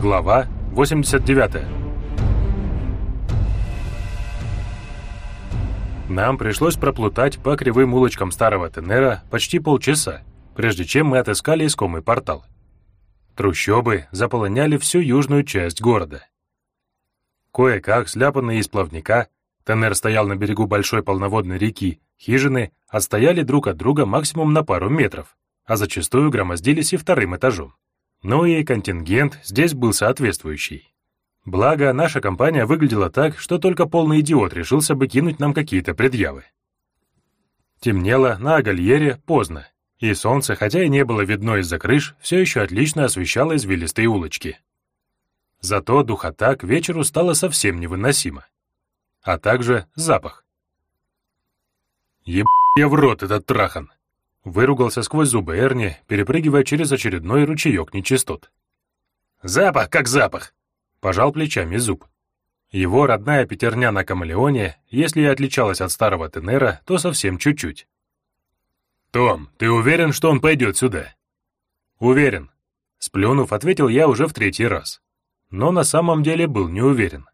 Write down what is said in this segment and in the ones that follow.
Глава 89 Нам пришлось проплутать по кривым улочкам старого Тенера почти полчаса, прежде чем мы отыскали искомый портал. Трущобы заполоняли всю южную часть города. Кое-как, сляпанные из плавника, Тенер стоял на берегу большой полноводной реки, хижины отстояли друг от друга максимум на пару метров, а зачастую громоздились и вторым этажом. Ну и контингент здесь был соответствующий. Благо, наша компания выглядела так, что только полный идиот решился бы кинуть нам какие-то предъявы. Темнело на Агальере поздно, и солнце, хотя и не было видно из-за крыш, все еще отлично освещало извилистые улочки. Зато духота к вечеру стала совсем невыносима. А также запах. «Еб я в рот этот трахан!» Выругался сквозь зубы Эрни, перепрыгивая через очередной ручеек нечистот. «Запах как запах!» — пожал плечами зуб. Его родная пятерня на Камелеоне, если и отличалась от старого Тенера, то совсем чуть-чуть. «Том, ты уверен, что он пойдет сюда?» «Уверен», — сплюнув, ответил я уже в третий раз. Но на самом деле был не уверен.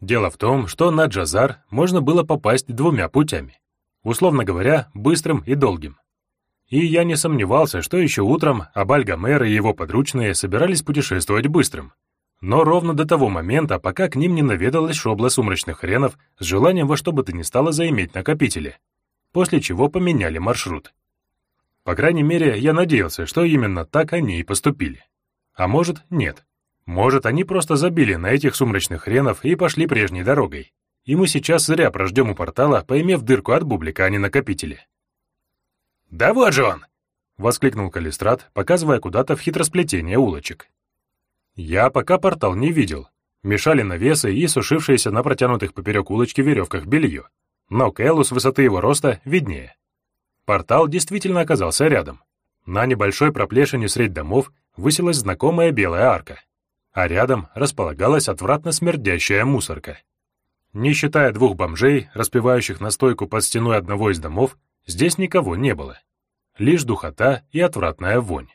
Дело в том, что на Джазар можно было попасть двумя путями. Условно говоря, быстрым и долгим. И я не сомневался, что еще утром Абальгамер и его подручные собирались путешествовать быстрым. Но ровно до того момента, пока к ним не наведалась шобла сумрачных хренов с желанием во что бы то ни стало заиметь накопители, после чего поменяли маршрут. По крайней мере, я надеялся, что именно так они и поступили. А может, нет. Может, они просто забили на этих сумрачных хренов и пошли прежней дорогой. И мы сейчас зря прождем у портала, поимев дырку от бублика, а не накопители. «Да вот же он!» — воскликнул Калистрат, показывая куда-то в хитросплетение улочек. Я пока портал не видел. Мешали навесы и сушившиеся на протянутых поперек улочки веревках белье. Но Кэллу с высоты его роста виднее. Портал действительно оказался рядом. На небольшой проплешине средь домов высилась знакомая белая арка, а рядом располагалась отвратно смердящая мусорка. Не считая двух бомжей, распивающих настойку под стеной одного из домов, Здесь никого не было. Лишь духота и отвратная вонь.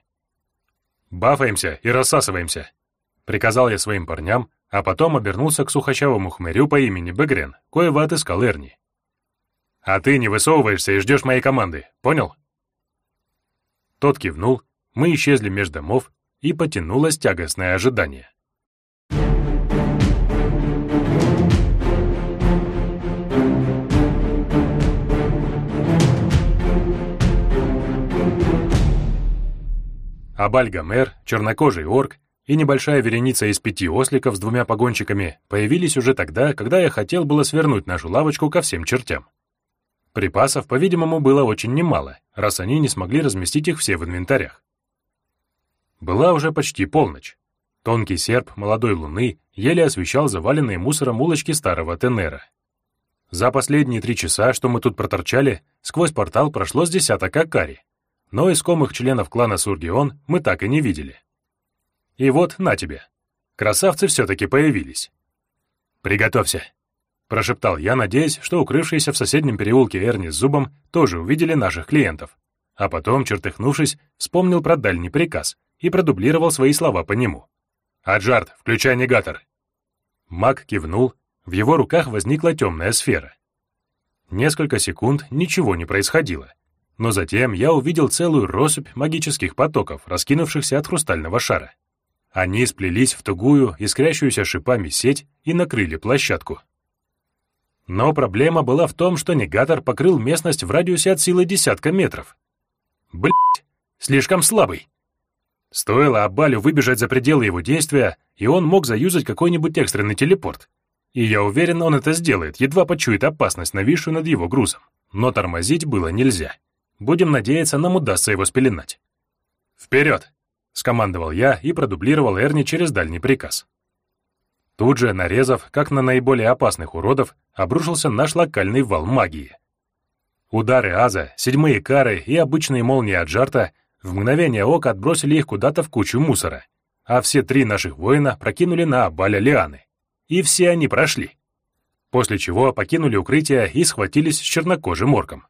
«Бафаемся и рассасываемся», — приказал я своим парням, а потом обернулся к сухощавому хмырю по имени Бегрен, коего отыскал Эрни. «А ты не высовываешься и ждешь моей команды, понял?» Тот кивнул, мы исчезли между домов, и потянулось тягостное ожидание. Абальгамер, чернокожий орк и небольшая вереница из пяти осликов с двумя погонщиками появились уже тогда, когда я хотел было свернуть нашу лавочку ко всем чертям. Припасов, по-видимому, было очень немало, раз они не смогли разместить их все в инвентарях. Была уже почти полночь. Тонкий серп молодой луны еле освещал заваленные мусором улочки старого Тенера. За последние три часа, что мы тут проторчали, сквозь портал прошло с десяток акари, но искомых членов клана Сургион мы так и не видели. И вот, на тебе, красавцы все-таки появились. «Приготовься», — прошептал я, надеясь, что укрывшиеся в соседнем переулке Эрни с Зубом тоже увидели наших клиентов, а потом, чертыхнувшись, вспомнил про дальний приказ и продублировал свои слова по нему. «Аджарт, включай негатор!» Маг кивнул, в его руках возникла темная сфера. Несколько секунд ничего не происходило — но затем я увидел целую россыпь магических потоков, раскинувшихся от хрустального шара. Они сплелись в тугую, искрящуюся шипами сеть и накрыли площадку. Но проблема была в том, что негатор покрыл местность в радиусе от силы десятка метров. Блять, слишком слабый. Стоило Абалю выбежать за пределы его действия, и он мог заюзать какой-нибудь экстренный телепорт. И я уверен, он это сделает, едва почует опасность, нависшую над его грузом. Но тормозить было нельзя. Будем надеяться, нам удастся его спеленать. «Вперед!» — скомандовал я и продублировал Эрни через дальний приказ. Тут же, нарезав, как на наиболее опасных уродов, обрушился наш локальный вал магии. Удары Аза, седьмые кары и обычные молнии от жарта в мгновение ока отбросили их куда-то в кучу мусора, а все три наших воина прокинули на Абаля лианы. И все они прошли. После чего покинули укрытие и схватились с чернокожим орком.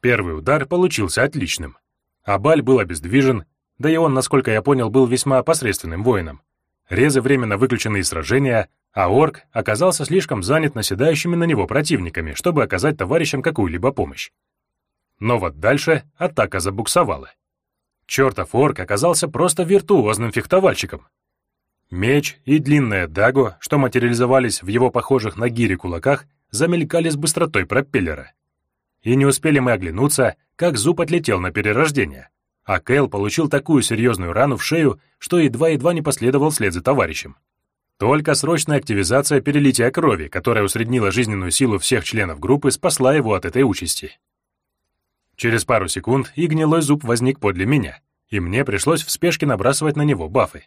Первый удар получился отличным. Абаль был обездвижен, да и он, насколько я понял, был весьма посредственным воином. резы временно выключены из сражения, а орк оказался слишком занят наседающими на него противниками, чтобы оказать товарищам какую-либо помощь. Но вот дальше атака забуксовала. Чертов орк оказался просто виртуозным фехтовальщиком. Меч и длинная дагу, что материализовались в его похожих на гири кулаках, замелькали с быстротой пропеллера. И не успели мы оглянуться, как зуб отлетел на перерождение, а Кэл получил такую серьезную рану в шею, что едва-едва не последовал вслед за товарищем. Только срочная активизация перелития крови, которая усреднила жизненную силу всех членов группы, спасла его от этой участи. Через пару секунд и гнилой зуб возник подле меня, и мне пришлось в спешке набрасывать на него бафы.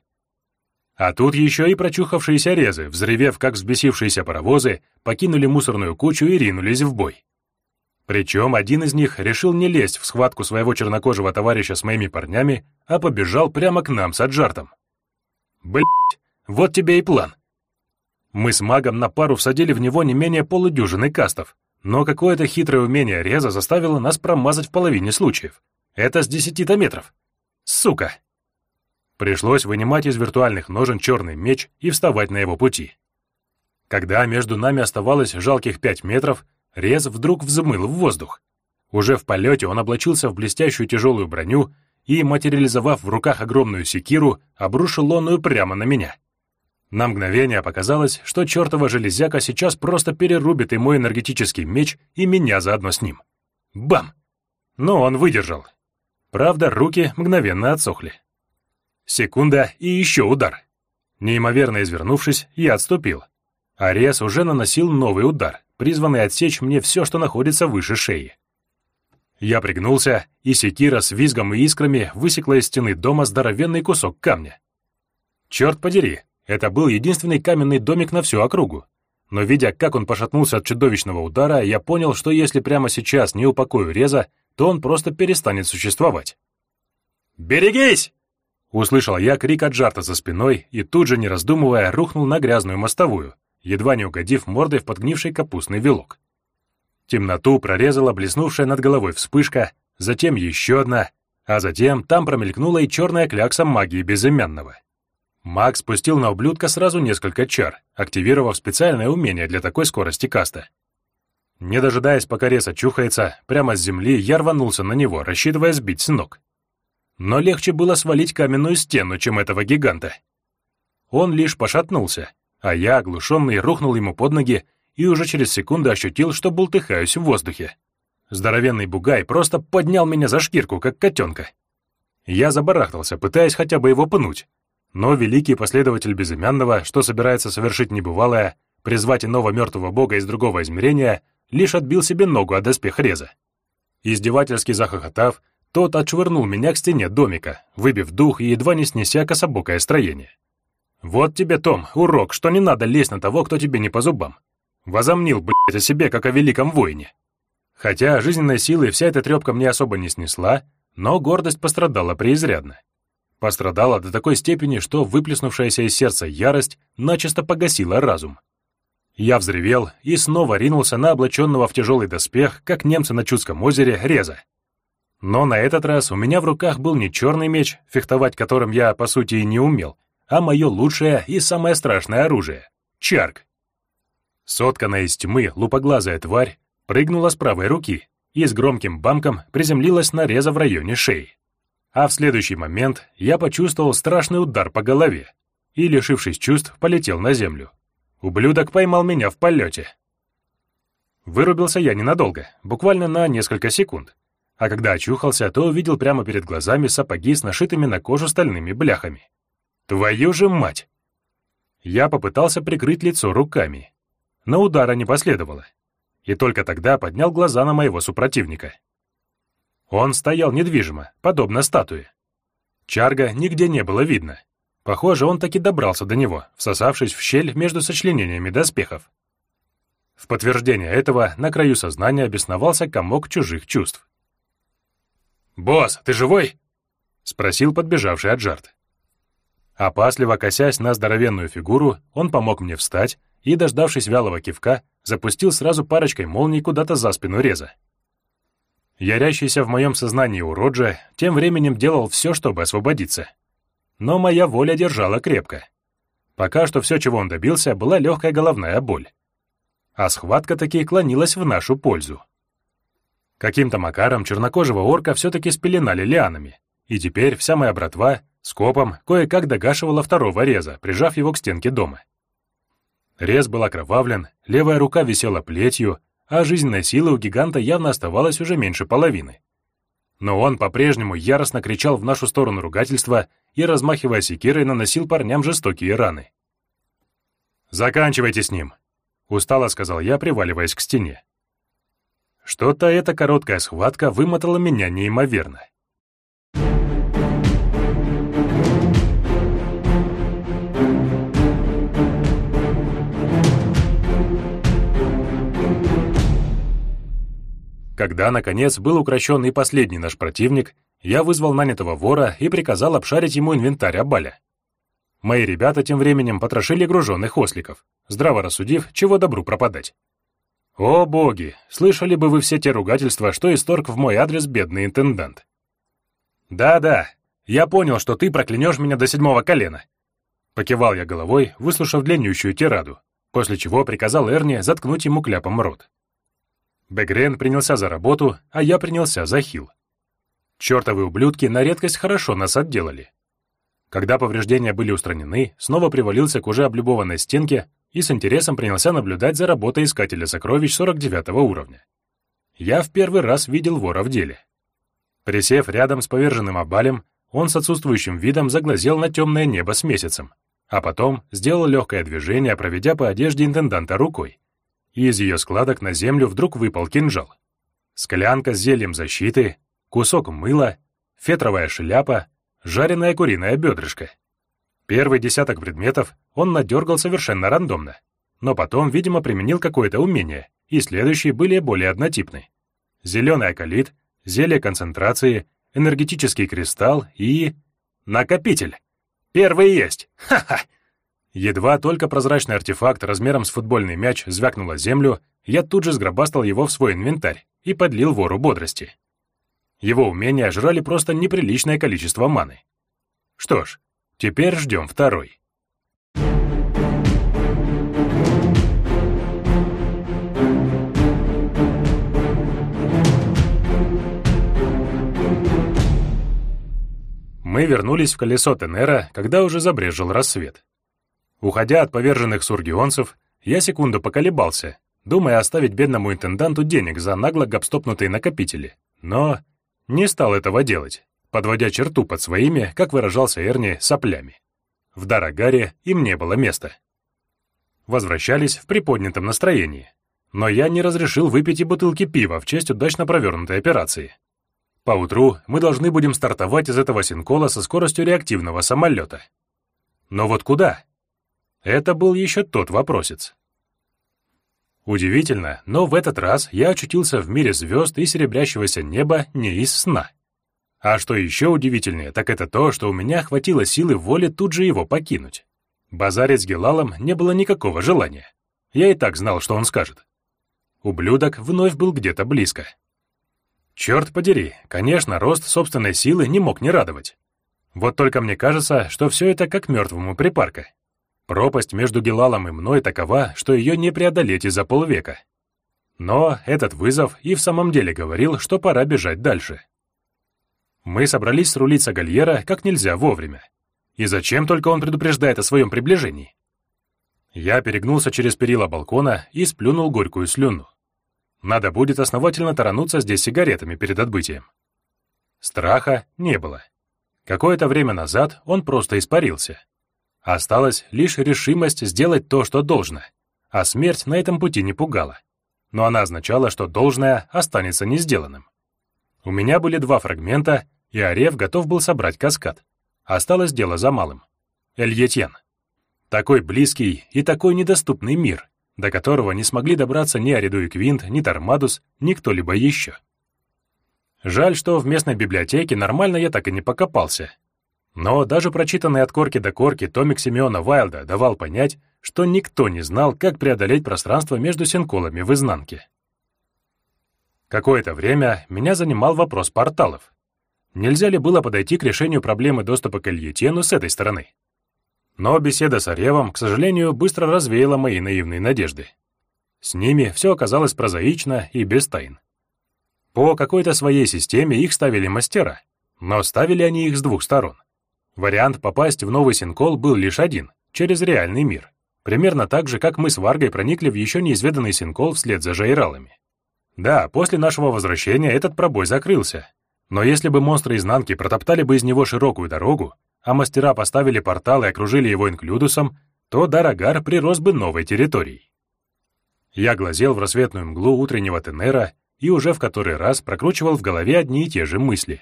А тут еще и прочухавшиеся резы, взрывев как взбесившиеся паровозы, покинули мусорную кучу и ринулись в бой. Причем один из них решил не лезть в схватку своего чернокожего товарища с моими парнями, а побежал прямо к нам с аджартом. Блять, вот тебе и план. Мы с магом на пару всадили в него не менее полудюжины кастов, но какое-то хитрое умение реза заставило нас промазать в половине случаев. Это с десяти-то метров. Сука! Пришлось вынимать из виртуальных ножен черный меч и вставать на его пути. Когда между нами оставалось жалких пять метров, Рез вдруг взмыл в воздух. Уже в полете он облачился в блестящую тяжелую броню и, материализовав в руках огромную секиру, обрушил онную прямо на меня. На мгновение показалось, что чертова железяка сейчас просто перерубит и мой энергетический меч, и меня заодно с ним. Бам! Но он выдержал. Правда, руки мгновенно отсохли. Секунда и еще удар. Неимоверно извернувшись, я отступил. Арес уже наносил новый удар, призванный отсечь мне все, что находится выше шеи. Я пригнулся, и секира с визгом и искрами высекла из стены дома здоровенный кусок камня. Черт подери, это был единственный каменный домик на всю округу. Но видя, как он пошатнулся от чудовищного удара, я понял, что если прямо сейчас не упокою реза, то он просто перестанет существовать. «Берегись!» Услышал я крик от жарта за спиной и тут же, не раздумывая, рухнул на грязную мостовую, едва не угодив мордой в подгнивший капустный вилок. Темноту прорезала блеснувшая над головой вспышка, затем еще одна, а затем там промелькнула и черная клякса магии безымянного. Маг спустил на ублюдка сразу несколько чар, активировав специальное умение для такой скорости каста. Не дожидаясь, пока рез очухается, прямо с земли я рванулся на него, рассчитывая сбить с ног но легче было свалить каменную стену, чем этого гиганта. Он лишь пошатнулся, а я, оглушенный, рухнул ему под ноги и уже через секунду ощутил, что бултыхаюсь в воздухе. Здоровенный бугай просто поднял меня за шкирку, как котенка. Я забарахтался, пытаясь хотя бы его пнуть, но великий последователь безымянного, что собирается совершить небывалое, призвать иного мертвого бога из другого измерения, лишь отбил себе ногу от доспех реза. Издевательски захохотав, тот отшвырнул меня к стене домика, выбив дух и едва не снеся кособокое строение. «Вот тебе, Том, урок, что не надо лезть на того, кто тебе не по зубам. Возомнил, блядь, о себе, как о великом воине. Хотя жизненной силы вся эта трепка мне особо не снесла, но гордость пострадала преизрядно. Пострадала до такой степени, что выплеснувшаяся из сердца ярость начисто погасила разум. Я взревел и снова ринулся на облаченного в тяжелый доспех, как немцы на Чудском озере, реза. Но на этот раз у меня в руках был не черный меч, фехтовать которым я, по сути, и не умел, а мое лучшее и самое страшное оружие — чарк. Сотканная из тьмы лупоглазая тварь прыгнула с правой руки и с громким бамком приземлилась на реза в районе шеи. А в следующий момент я почувствовал страшный удар по голове и, лишившись чувств, полетел на землю. Ублюдок поймал меня в полете. Вырубился я ненадолго, буквально на несколько секунд, а когда очухался, то увидел прямо перед глазами сапоги с нашитыми на кожу стальными бляхами. Твою же мать! Я попытался прикрыть лицо руками, но удара не последовало, и только тогда поднял глаза на моего супротивника. Он стоял недвижимо, подобно статуе. Чарга нигде не было видно. Похоже, он таки добрался до него, всосавшись в щель между сочленениями доспехов. В подтверждение этого на краю сознания обесновался комок чужих чувств. «Босс, ты живой?» — спросил подбежавший Аджарт. Опасливо косясь на здоровенную фигуру, он помог мне встать и, дождавшись вялого кивка, запустил сразу парочкой молний куда-то за спину реза. Ярящийся в моем сознании уроджа тем временем делал все, чтобы освободиться. Но моя воля держала крепко. Пока что все, чего он добился, была легкая головная боль. А схватка таки клонилась в нашу пользу. Каким-то макаром чернокожего орка все-таки спеленали лианами, и теперь вся моя братва скопом кое-как догашивала второго реза, прижав его к стенке дома. Рез был окровавлен, левая рука висела плетью, а жизненной силы у гиганта явно оставалось уже меньше половины. Но он по-прежнему яростно кричал в нашу сторону ругательства и, размахивая секирой, наносил парням жестокие раны. «Заканчивайте с ним», — устало сказал я, приваливаясь к стене. Что-то эта короткая схватка вымотала меня неимоверно. Когда, наконец, был укращен и последний наш противник, я вызвал нанятого вора и приказал обшарить ему инвентарь Абаля. Мои ребята тем временем потрошили груженных осликов, здраво рассудив, чего добру пропадать. О боги, слышали бы вы все те ругательства, что исторг в мой адрес бедный интендант. Да-да, я понял, что ты проклянешь меня до седьмого колена. Покивал я головой, выслушав длиннющую тираду, после чего приказал Эрни заткнуть ему кляпом рот. Бегрен принялся за работу, а я принялся за хил. Чертовы ублюдки на редкость хорошо нас отделали. Когда повреждения были устранены, снова привалился к уже облюбованной стенке и с интересом принялся наблюдать за работой искателя сокровищ 49 уровня. Я в первый раз видел вора в деле. Присев рядом с поверженным обалем, он с отсутствующим видом заглазел на темное небо с месяцем, а потом сделал легкое движение, проведя по одежде интенданта рукой. И из ее складок на землю вдруг выпал кинжал. Склянка с зельем защиты, кусок мыла, фетровая шляпа, жареная куриная бедрышко. Первый десяток предметов он надергал совершенно рандомно, но потом, видимо, применил какое-то умение, и следующие были более однотипны. Зеленый акалит, зелье концентрации, энергетический кристалл и... Накопитель! Первый есть! Ха-ха! Едва только прозрачный артефакт размером с футбольный мяч звякнул о землю, я тут же сгробастал его в свой инвентарь и подлил вору бодрости. Его умения жрали просто неприличное количество маны. Что ж, теперь ждем второй. Мы вернулись в колесо Тенера, когда уже забрежил рассвет. Уходя от поверженных сургионцев, я секунду поколебался, думая оставить бедному интенданту денег за нагло гопстопнутые накопители, но не стал этого делать, подводя черту под своими, как выражался Эрни, соплями. В Дарагаре им не было места. Возвращались в приподнятом настроении, но я не разрешил выпить и бутылки пива в честь удачно провернутой операции. Поутру мы должны будем стартовать из этого синкола со скоростью реактивного самолета. Но вот куда? Это был еще тот вопросец. Удивительно, но в этот раз я очутился в мире звезд и серебрящегося неба не из сна. А что еще удивительнее, так это то, что у меня хватило силы воли тут же его покинуть. Базарить с Гелалом не было никакого желания. Я и так знал, что он скажет. Ублюдок вновь был где-то близко. Черт подери, конечно, рост собственной силы не мог не радовать. Вот только мне кажется, что все это как мертвому припарка. Пропасть между Гелалом и мной такова, что ее не преодолеть и за полвека. Но этот вызов и в самом деле говорил, что пора бежать дальше. Мы собрались срулить Сагальера как нельзя вовремя. И зачем только он предупреждает о своем приближении? Я перегнулся через перила балкона и сплюнул горькую слюну. Надо будет основательно тарануться здесь сигаретами перед отбытием. Страха не было. Какое-то время назад он просто испарился. Осталась лишь решимость сделать то, что должно, а смерть на этом пути не пугала. Но она означала, что должное останется не сделанным. У меня были два фрагмента, и Арев готов был собрать каскад. Осталось дело за малым. Эльетьен. Такой близкий и такой недоступный мир, до которого не смогли добраться ни Ариду и Квинт, ни Тормадус, ни кто-либо еще. Жаль, что в местной библиотеке нормально я так и не покопался, но даже прочитанный от корки до корки томик Симеона Вайлда давал понять, что никто не знал, как преодолеть пространство между синколами в изнанке. Какое-то время меня занимал вопрос порталов. Нельзя ли было подойти к решению проблемы доступа к Ильетену с этой стороны? Но беседа с Оревом, к сожалению, быстро развеяла мои наивные надежды. С ними все оказалось прозаично и без тайн. По какой-то своей системе их ставили мастера, но ставили они их с двух сторон. Вариант попасть в новый Синкол был лишь один — через реальный мир. Примерно так же, как мы с Варгой проникли в еще неизведанный Синкол вслед за Жайралами. Да, после нашего возвращения этот пробой закрылся. Но если бы монстры изнанки протоптали бы из него широкую дорогу, а мастера поставили портал и окружили его инклюдусом, то Дарагар прирос бы новой территорией. Я глазел в рассветную мглу утреннего Тенера и уже в который раз прокручивал в голове одни и те же мысли.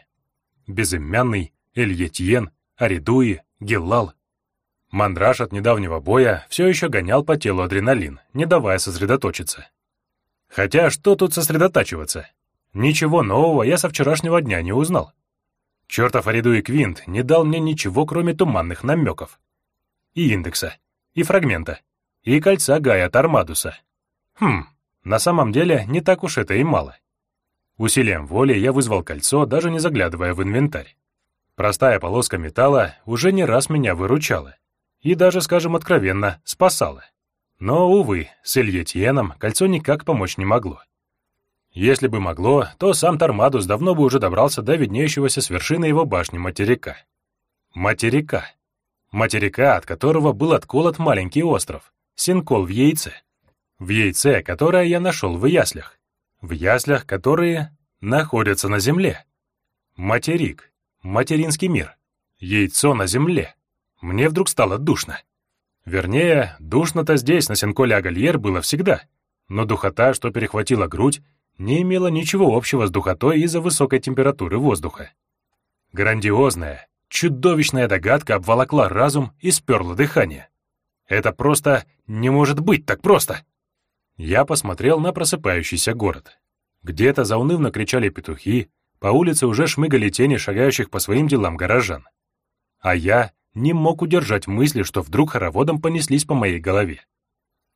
Безымянный, Эльетьен, Аридуи, Геллал. Мандраж от недавнего боя все еще гонял по телу адреналин, не давая сосредоточиться. Хотя что тут сосредотачиваться? Ничего нового я со вчерашнего дня не узнал. Чертов Аридуи Квинт не дал мне ничего, кроме туманных намеков. И индекса, и фрагмента, и кольца Гая Тармадуса. Хм, на самом деле не так уж это и мало. Усилием воли я вызвал кольцо, даже не заглядывая в инвентарь. Простая полоска металла уже не раз меня выручала. И даже, скажем откровенно, спасала. Но, увы, с Ильетьеном кольцо никак помочь не могло. Если бы могло, то сам Тормадус давно бы уже добрался до виднеющегося с вершины его башни материка. Материка. Материка, от которого был отколот маленький остров, Синкол в яйце. В яйце, которое я нашел в яслях. В яслях, которые находятся на земле. Материк. Материнский мир. Яйцо на земле. Мне вдруг стало душно. Вернее, душно-то здесь, на Синколе Агальер, было всегда. Но духота, что перехватила грудь, не имела ничего общего с духотой из-за высокой температуры воздуха. Грандиозная, чудовищная догадка обволокла разум и сперла дыхание. Это просто не может быть так просто. Я посмотрел на просыпающийся город. Где-то заунывно кричали петухи, по улице уже шмыгали тени шагающих по своим делам горожан. А я не мог удержать мысли, что вдруг хороводом понеслись по моей голове.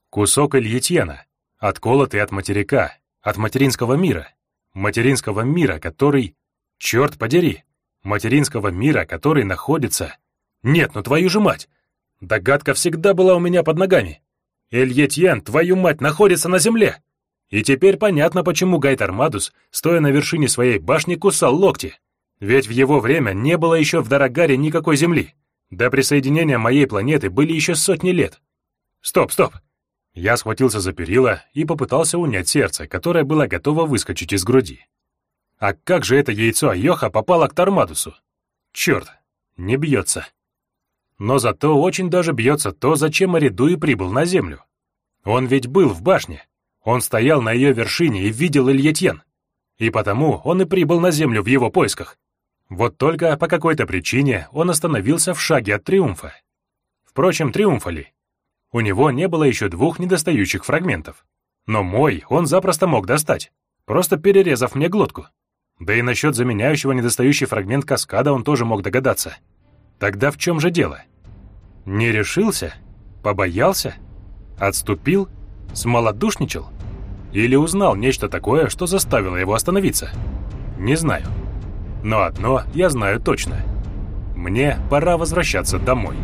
Кусок Ильетьена, отколотый от материка, от материнского мира, материнского мира, который... Черт подери! Материнского мира, который находится... Нет, ну твою же мать! Догадка всегда была у меня под ногами. Эльетьен, твою мать, находится на земле! И теперь понятно, почему Гайт Армадус, стоя на вершине своей башни, кусал локти. Ведь в его время не было еще в Дорогаре никакой земли. До присоединения моей планеты были еще сотни лет. Стоп, стоп! Я схватился за перила и попытался унять сердце, которое было готово выскочить из груди. А как же это яйцо Айоха попало к Тормадусу? Черт, не бьется. Но зато очень даже бьется то, зачем Аридуи прибыл на Землю. Он ведь был в башне. Он стоял на ее вершине и видел Ильетьен. И потому он и прибыл на Землю в его поисках. Вот только по какой-то причине он остановился в шаге от триумфа. Впрочем, триумфа ли? У него не было еще двух недостающих фрагментов. Но мой он запросто мог достать, просто перерезав мне глотку. Да и насчет заменяющего недостающий фрагмент каскада он тоже мог догадаться. Тогда в чем же дело? Не решился? Побоялся? Отступил? Смолодушничал? Или узнал нечто такое, что заставило его остановиться? Не знаю. Но одно я знаю точно. Мне пора возвращаться домой.